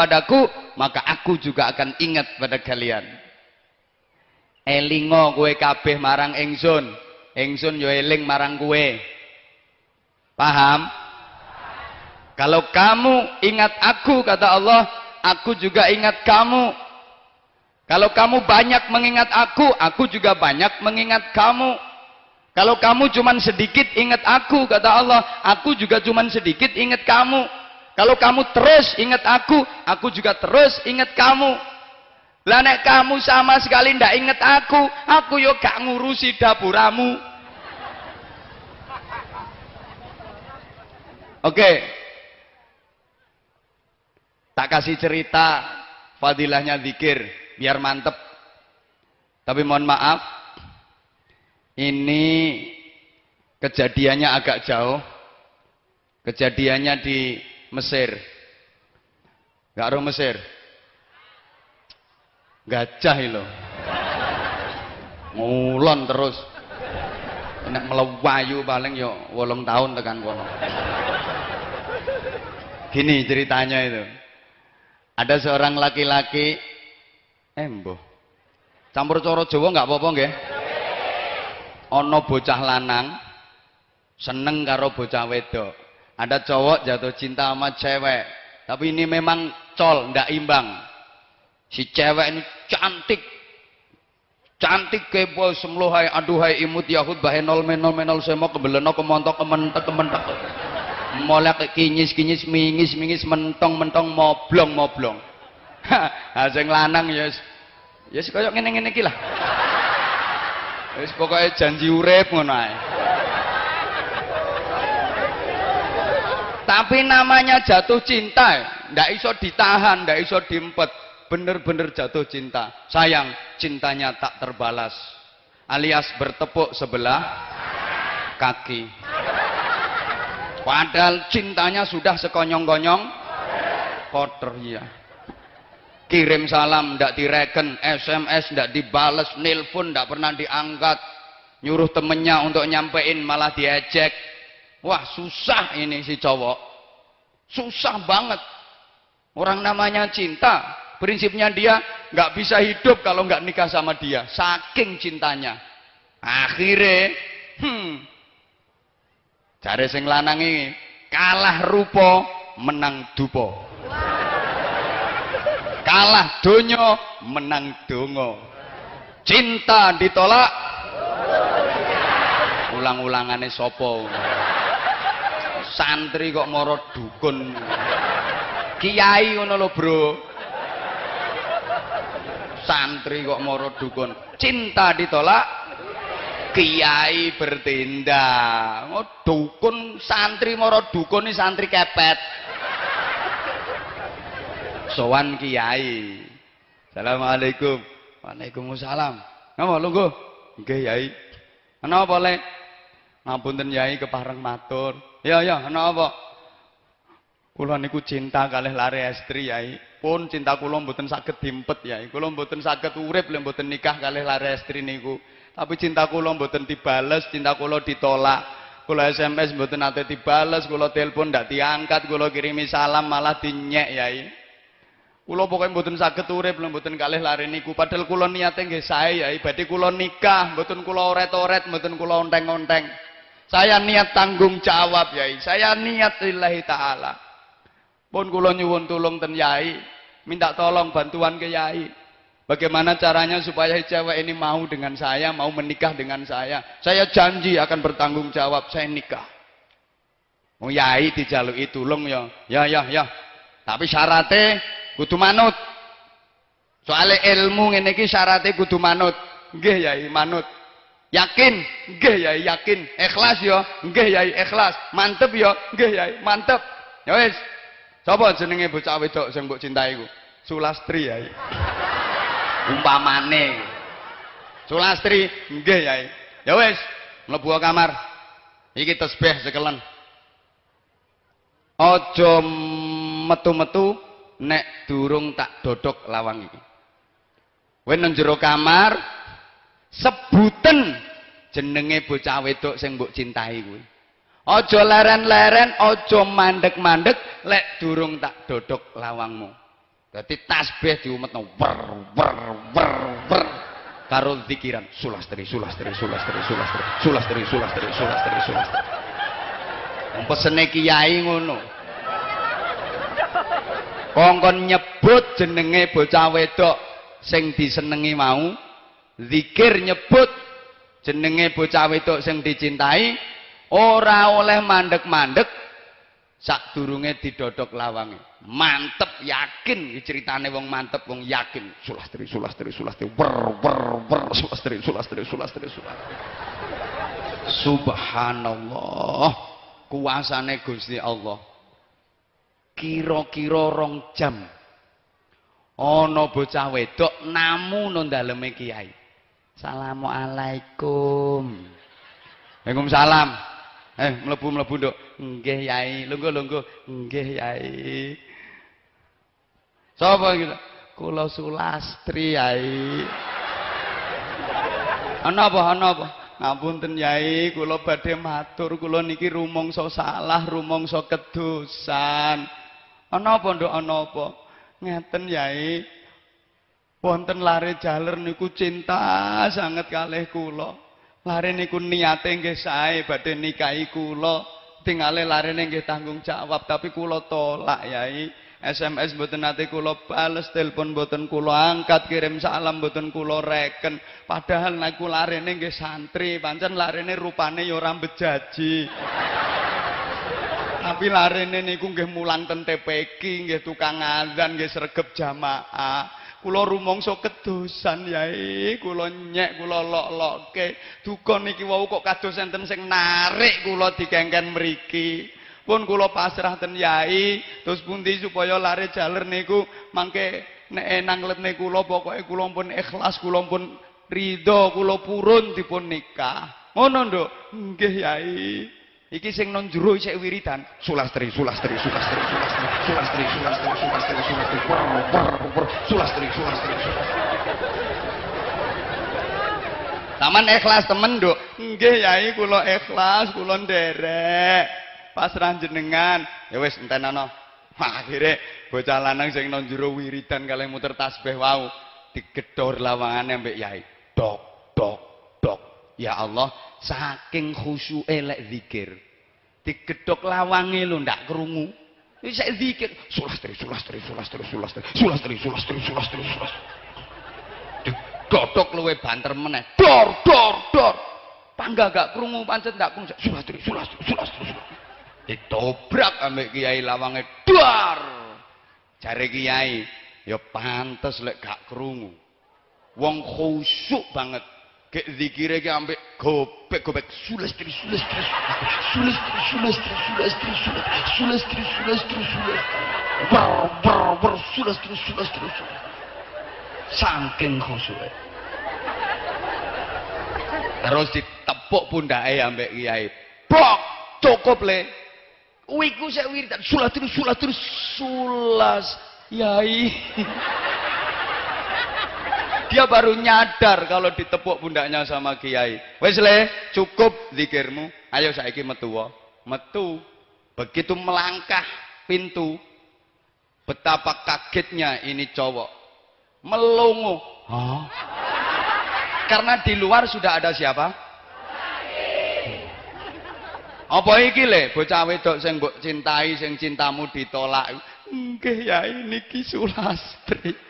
kepadaku, maka aku juga akan ingat pada kalian. Elingo kue kabeh marang ingsun. Ingsun yo eling marang kue. Paham? Kalau kamu ingat aku kata Allah, aku juga ingat kamu. Kalau kamu banyak mengingat aku, aku juga banyak mengingat kamu. Kalau kamu cuma sedikit ingat aku, kata Allah, aku juga cuma sedikit ingat kamu. Kalau kamu terus ingat aku, aku juga terus ingat kamu. Lah nek kamu sama sekali ndak ingat aku, aku yo gak ngurusi dapuramu. Oke. Tak kasih cerita fadilahnya zikir biar mantep. Tapi mohon maaf, ini kejadiannya agak jauh. Kejadiannya di Mesir. Gak roh Mesir. Gajah itu. Ngulon terus. Nek melewayu paling yo wolong tahun tekan kono. Gini ceritanya itu. Ada seorang laki-laki Embo. Campur coro Jawa nggak apa-apa nggih? Ana bocah lanang seneng karo bocah wedok. Ada cowok jatuh cinta sama cewek, tapi ini memang col, ndak imbang. Si cewek ini cantik. Cantik kepo semlohai aduhai imut yahud bahe nol menol menol semo kebeleno kemontok kementek kementek. Molek kinyis kinyis mingis mingis mentong mentong moblong moblong. Ha sing lanang ya Ya yes, kaya ngene-ngene iki lah. Wis pokoke janji urip ngono ae. Tapi namanya jatuh cinta, ndak iso ditahan, ndak iso diempet. Bener-bener jatuh cinta. Sayang, cintanya tak terbalas. Alias bertepuk sebelah kaki. Padahal cintanya sudah sekonyong-konyong kotor ya kirim salam ndak direken, SMS ndak dibales, nelpon ndak pernah diangkat, nyuruh temennya untuk nyampein malah diejek. Wah susah ini si cowok, susah banget. Orang namanya cinta, prinsipnya dia nggak bisa hidup kalau nggak nikah sama dia, saking cintanya. Akhirnya, hmm, cari sing lanang ini kalah rupo menang dupo kalah donyo menang dongo cinta ditolak. Ulang-ulangannya sopo santri kok moro dukun kiai ngono lho bro santri kok moro dukun cinta ditolak kiai bertindak oh, dukun santri moro dukun ini santri kepet sowan kiai. Assalamualaikum. Waalaikumsalam. Ngapa lungguh? Nggih, Yai. Ana apa, Le? Ngapunten Yai kepareng matur. Ya, ya, ana apa? Kula niku cinta kalih lare estri, Yai. Pun cinta kula mboten saged dimpet, Yai. Kula mboten saged urip lek mboten nikah kalih lare estri niku. Tapi cinta kula mboten dibales, cinta kula ditolak. Kula SMS mboten nate dibales, kula telepon ndak diangkat, kula kirimi salam malah dinyek, Yai. Kula pokoke mboten saged urip lan mboten kalih lare niku. Padahal kula niate nggih sae ya, badhe kula nikah, mboten kula oret-oret, mboten kula onteng-onteng. Saya niat tanggung jawab, Yai. Saya niat lillahi taala. Pun kula nyuwun tulung ten Yai, minta tolong bantuan ke Yai. Bagaimana caranya supaya cewek ini mau dengan saya, mau menikah dengan saya. Saya janji akan bertanggung jawab, saya nikah. Oh Yai dijaluki tulung ya. Ya ya ya. Tapi syaratnya kudu manut soalnya ilmu ngene iki syaratnya kudu manut nggih ya manut yakin? Nggih ya yakin. Ikhlas ya nggih ya ikhlas. Mantep ya nggih ya mantep. Ya wis. Sapa jenenge bocah wedok sing mbok cintai iku? Sulastri ya umpamane Sulastri nggih ya ya wis mlebu kamar. Iki tasbih sekelen. Aja metu-metu nek durung tak dodok lawang iki. Kowe nang kamar sebuten jenenge bocah wedok sing mbok cintai kuwi. Aja leren-leren, aja mandek-mandek lek durung tak dodok lawangmu. Dadi tasbih diumetno wer wer wer wer karo zikiran sulastri sulastri sulastri sulastri sulastri sulastri sulastri sulastri. Pesene kiai ngono. Kongkon nyebut jenenge bocah wedok sing disenengi mau, zikir nyebut jenenge bocah wedok sing dicintai, ora oleh mandek-mandek sak durunge didodok lawange. Mantep yakin ceritane wong mantep wong yakin sulastri sulastri sulastri wer wer wer sulastri sulastri sulastri sulastri. Subhanallah kuasane Gusti Allah. Kira-kira rong jam ana bocah wedok namu nang daleme kiai. Assalamualaikum. Waalaikumsalam. Eh, mlebu-mlebu, Nduk. Nggih, Yai. Lungguh, lungguh. Nggih, Yai. Sapa gitu? Kula Sulastri, Yai. Ana apa? Ana apa? Ngapunten Yai, kula badhe matur, kula niki rumangsa salah, rumangsa kedosan. Ana apa, Nduk? Ana apa? Ngeten, Yai. Wonten lare jaler niku cinta sanget kalih kula. Lare niku niate nggih sae badhe nikahi kula. Tingale larene nggih tanggung jawab tapi kula tolak Yai. SMS mboten nate kula bales, telepon mboten kula angkat, kirim salam mboten kula reken. Padahal niku larene nggih santri, pancen larene rupane ya ora bejaji. Tapi larene niku nggih mulang ten TPQ, nggih tukang azan, nggih sregep jamaah. Kula rumangsa kedosan yai, kula nyek, kula lok-lokke. Duka niki wau kok kados enten sing narik kula dikengken mriki. Pun kula pasrah ten yai, terus pundi supaya lare jaler niku mangke nek enang letne kula pokoke kula pun ikhlas, kula pun ridho, kula purun dipun nikah. Ngono, Nduk? Nggih, Yai. Iki sing non jero isih wiridan. Sulastri, sulastri, sulastri, sulastri, sulastri, sulastri, sulastri, sulastri, sulastri, sulastri, sulastri. Taman ikhlas temen, Nduk. Nggih, Yai, kula ikhlas, kula nderek. Pasrah jenengan. Ya wis entenana. Akhire bocah lanang sing non jero wiridan kalih muter tasbih wau digedhor lawangane mbek Yai. Dok, dok, dok. Ya Allah, saking khusyuke lek zikir. Digedhok lawange lho ndak krungu. Wis sik zikir, sulastri, sulastri, sulastri, sulastri, sulastri, sulastri, sulastri, sulastri. Digodhok luwe banter meneh. Dor, dor, dor. Pangga gak krungu pancen ndak krungu. Sulastri, sulastri, sulastri. Ditobrak ambek kiai lawange. Dor. Jare kiai, ya pantes lek gak krungu. Wong khusyuk banget. kek zikire ki ampe gobek gobek sules tri sules tri sules tri sules tri sules tri sules tri sules tri sules tri sules tri sules tri sules tri sules tri terus ditepuk pundake ampe kiai. Blok cukup le. Wiku sik wiridan. Sules tri sules tri sules yai dia baru nyadar kalau ditepuk pundaknya sama kiai. Wes le, cukup zikirmu. Ayo saiki metu Metu. Begitu melangkah pintu, betapa kagetnya ini cowok. Melongo. Hah? Karena di luar sudah ada siapa? Apa iki le bocah wedok sing mbok cintai sing cintamu ditolak. Nggih ya ini ki Sulastri.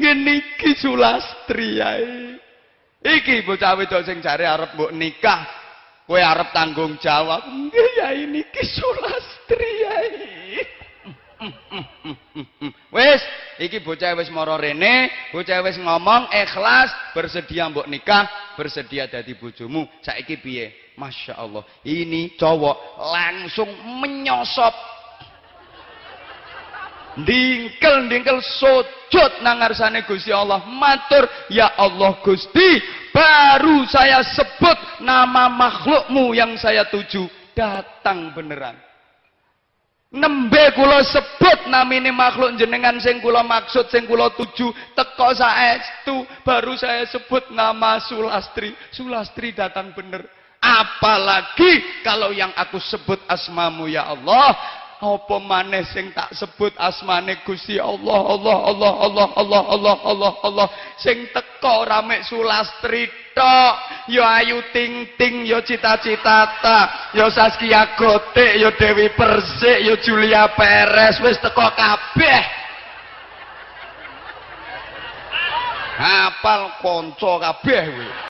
Ngeniki Sulastri. Iki bocah wedok sing jare arep mbok nikah, kowe arep tanggung jawab. Nggih yae niki Sulastri. Wis, iki bocah wis mara rene, bocah wis ngomong ikhlas, bersedia mbok nikah, bersedia dadi bojomu. Saiki piye? Masya Allah. Ini cowok langsung menyosop Dingkel dingkel sujud nang ngarsane Gusti Allah. Matur ya Allah Gusti baru saya sebut nama makhlukmu yang saya tuju. Datang beneran. Nembe kula sebut namine makhluk jenengan sing kula maksud sing kula tuju. Teko saestu baru saya sebut nama Sulastri. Sulastri datang bener. Apalagi kalau yang aku sebut asmamu ya Allah apa maneh sing tak sebut asmane Gusti Allah Allah Allah Allah Allah Allah Allah Allah. Sing teko rame sulastri tok ya Ayu Ting Ting ya Cita Citata ya Saskia Gotik ya Dewi Persik ya Julia Perez. Wis teko kabeh. Hafal kanca kabeh kuwi